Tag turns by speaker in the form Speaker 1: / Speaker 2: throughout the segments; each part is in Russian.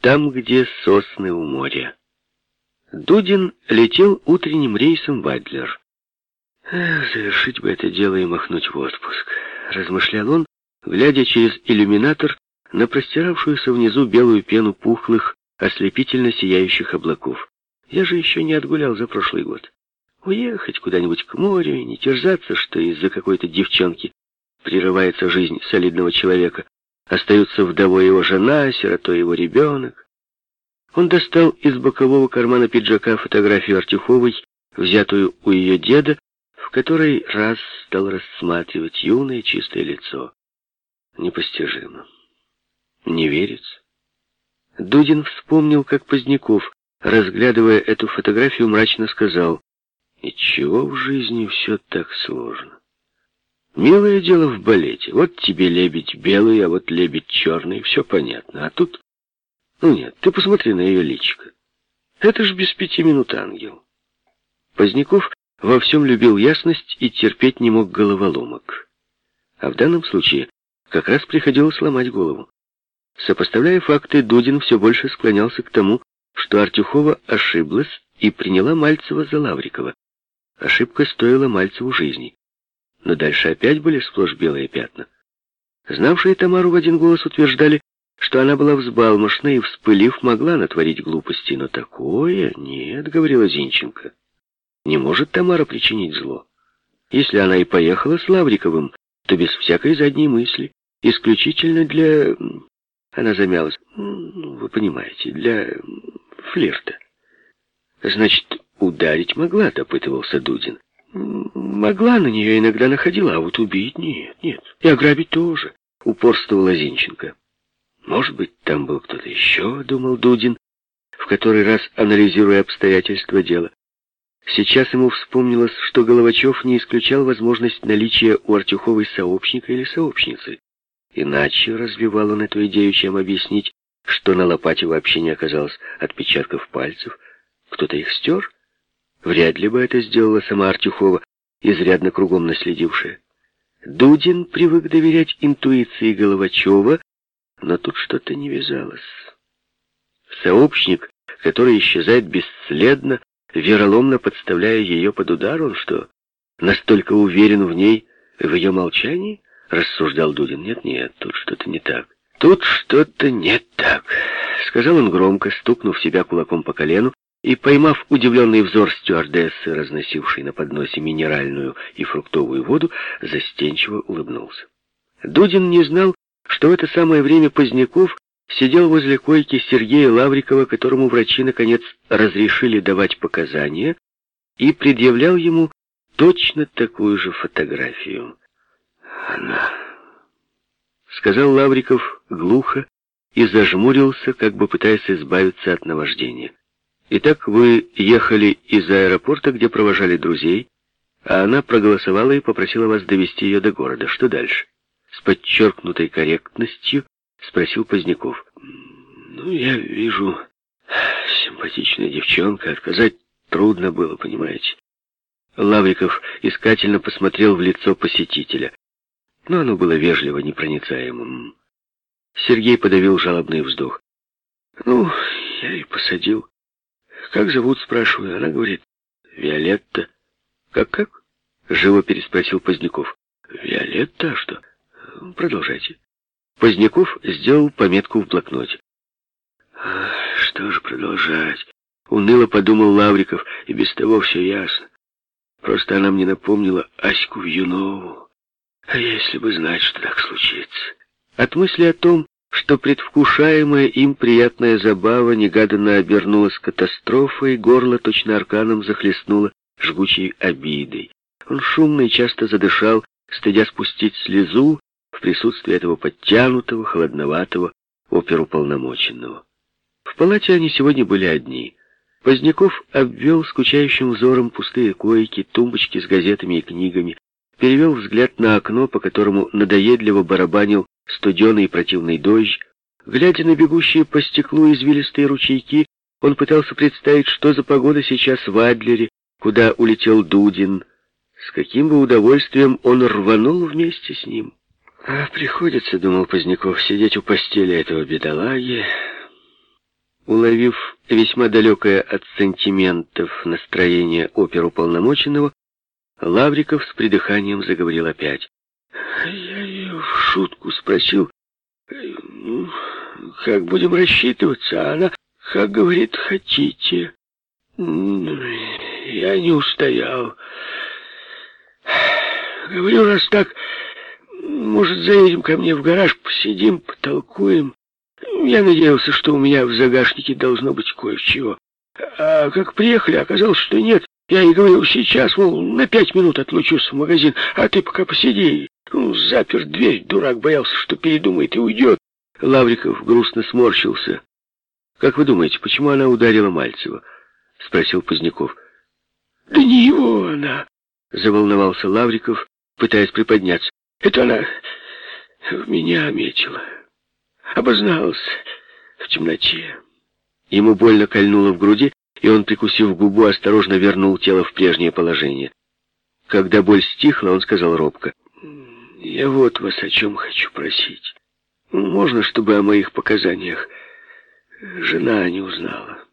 Speaker 1: там, где сосны у моря. Дудин летел утренним рейсом в Адлер. «Эх, завершить бы это дело и махнуть в отпуск», — размышлял он, глядя через иллюминатор на простиравшуюся внизу белую пену пухлых, ослепительно сияющих облаков. Я же еще не отгулял за прошлый год. Уехать куда-нибудь к морю и не терзаться, что из-за какой-то девчонки прерывается жизнь солидного человека, остаются вдовой его жена, сиротой его ребенок. Он достал из бокового кармана пиджака фотографию Артюховой, взятую у ее деда, в которой раз стал рассматривать юное чистое лицо. Непостижимо. Не верится. Дудин вспомнил, как Поздняков, разглядывая эту фотографию, мрачно сказал, «И чего в жизни все так сложно? Милое дело в балете. Вот тебе лебедь белый, а вот лебедь черный, все понятно. А тут... Ну нет, ты посмотри на ее личико. Это ж без пяти минут ангел». Поздняков во всем любил ясность и терпеть не мог головоломок. А в данном случае как раз приходилось ломать голову. Сопоставляя факты, Дудин все больше склонялся к тому, что Артюхова ошиблась и приняла Мальцева за Лаврикова. Ошибка стоила Мальцеву жизни. Но дальше опять были сплошь белые пятна. Знавшие Тамару в один голос утверждали, что она была взбалмошна и, вспылив, могла натворить глупости. Но такое нет, говорила Зинченко. Не может Тамара причинить зло. Если она и поехала с Лавриковым, то без всякой задней мысли, исключительно для... Она замялась. Ну, вы понимаете, для флирта. Значит, ударить могла, допытывался Дудин. Могла на нее иногда находила, а вот убить нет, нет. И ограбить тоже, упорствовала Зинченко. Может быть, там был кто-то еще, думал Дудин, в который раз анализируя обстоятельства дела. Сейчас ему вспомнилось, что Головачев не исключал возможность наличия у Артюховой сообщника или сообщницы. Иначе развивал он эту идею, чем объяснить, что на лопате вообще не оказалось отпечатков пальцев. Кто-то их стер? Вряд ли бы это сделала сама Артюхова, изрядно кругом наследившая. Дудин привык доверять интуиции Головачева, но тут что-то не вязалось. Сообщник, который исчезает бесследно, вероломно подставляя ее под удар, он что, настолько уверен в ней, в ее молчании? Рассуждал Дудин. Нет-нет, тут что-то не так. Тут что-то не так, сказал он громко, стукнув себя кулаком по колену, и, поймав удивленный взор стюардессы, разносившей на подносе минеральную и фруктовую воду, застенчиво улыбнулся. Дудин не знал, что в это самое время Поздняков сидел возле койки Сергея Лаврикова, которому врачи, наконец, разрешили давать показания, и предъявлял ему точно такую же фотографию. «Она...» — сказал Лавриков глухо и зажмурился, как бы пытаясь избавиться от наваждения. «Итак, вы ехали из аэропорта, где провожали друзей, а она проголосовала и попросила вас довести ее до города. Что дальше?» С подчеркнутой корректностью спросил Поздняков. «Ну, я вижу, симпатичная девчонка, отказать трудно было, понимаете». Лавриков искательно посмотрел в лицо посетителя, но оно было вежливо непроницаемым. Сергей подавил жалобный вздох. «Ну, я и посадил. Как зовут?» — спрашиваю. Она говорит, «Виолетта». «Как-как?» — живо переспросил Поздняков. «Виолетта, а что? Продолжайте». Поздняков сделал пометку в блокноте. «Что же продолжать?» Уныло подумал Лавриков, и без того все ясно. Просто она мне напомнила Аську Вьюнову. А если бы знать, что так случится? От мысли о том, что предвкушаемая им приятная забава негаданно обернулась катастрофой, горло точно арканом захлестнуло жгучей обидой. Он шумно и часто задышал, стыдя спустить слезу, в присутствии этого подтянутого, холодноватого оперуполномоченного. В палате они сегодня были одни. Поздняков обвел скучающим взором пустые койки, тумбочки с газетами и книгами, перевел взгляд на окно, по которому надоедливо барабанил студеный противный дождь. Глядя на бегущие по стеклу извилистые ручейки, он пытался представить, что за погода сейчас в Адлере, куда улетел Дудин. С каким бы удовольствием он рванул вместе с ним. А приходится, думал Поздняков, сидеть у постели этого бедолаги. Уловив весьма далекое от сантиментов настроение оперуполномоченного, Лавриков с придыханием заговорил опять. Шутку спросил, ну, как будем рассчитываться, она, как говорит, хотите. Я не устоял. Говорю, раз так, может, заедем ко мне в гараж, посидим, потолкуем. Я надеялся, что у меня в загашнике должно быть кое-чего. А как приехали, оказалось, что нет. Я ей говорил, сейчас, мол, на пять минут отлучусь в магазин, а ты пока посиди. Ну, запер дверь, дурак боялся, что передумает и уйдет. Лавриков грустно сморщился. «Как вы думаете, почему она ударила Мальцева?» — спросил Поздняков. «Да не его она!» — заволновался Лавриков, пытаясь приподняться. «Это она в меня метила. Обозналась в темноте». Ему больно кольнуло в груди, и он, прикусив губу, осторожно вернул тело в прежнее положение. Когда боль стихла, он сказал робко, «Я вот вас о чем хочу просить. Можно, чтобы о моих показаниях жена не узнала.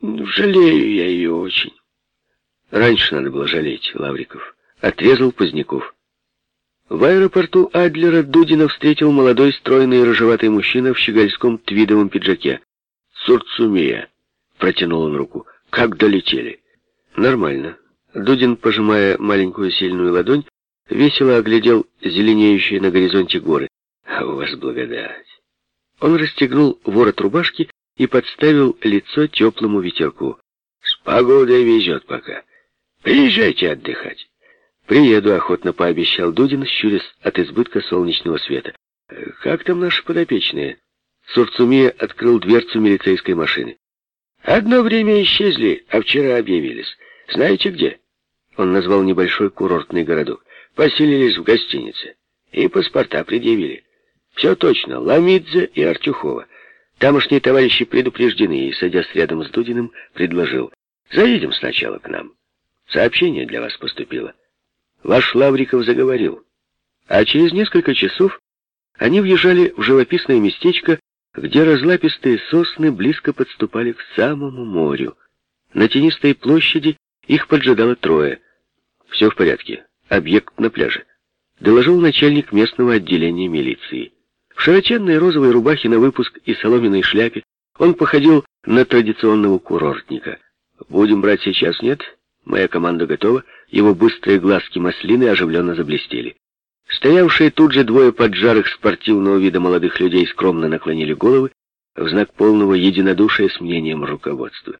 Speaker 1: Жалею я ее очень». Раньше надо было жалеть, Лавриков. Отрезал Поздняков. В аэропорту Адлера Дудина встретил молодой, стройный рыжеватый мужчина в щегольском твидовом пиджаке. «Сурцумия», — протянул он руку. «Как долетели?» «Нормально». Дудин, пожимая маленькую сильную ладонь, весело оглядел зеленеющие на горизонте горы. «А у вас благодать!» Он расстегнул ворот рубашки и подставил лицо теплому ветерку. «С погодой везет пока. Приезжайте отдыхать». «Приеду», — охотно пообещал Дудин, щурясь от избытка солнечного света. «Как там наши подопечные?» Сурцумия открыл дверцу милицейской машины. «Одно время исчезли, а вчера объявились. Знаете где?» Он назвал небольшой курортный городок. «Поселились в гостинице. И паспорта предъявили. Все точно, Ламидзе и Артюхова. Тамошние товарищи предупреждены, и, садясь рядом с Дудиным, предложил. Заедем сначала к нам. Сообщение для вас поступило. Ваш Лавриков заговорил. А через несколько часов они въезжали в живописное местечко, где разлапистые сосны близко подступали к самому морю. На тенистой площади их поджидало трое. «Все в порядке. Объект на пляже», — доложил начальник местного отделения милиции. В широченной розовой рубахе на выпуск и соломенной шляпе он походил на традиционного курортника. «Будем брать сейчас, нет? Моя команда готова». Его быстрые глазки маслины оживленно заблестели. Стоявшие тут же двое поджарых спортивного вида молодых людей скромно наклонили головы в знак полного единодушия с мнением руководства.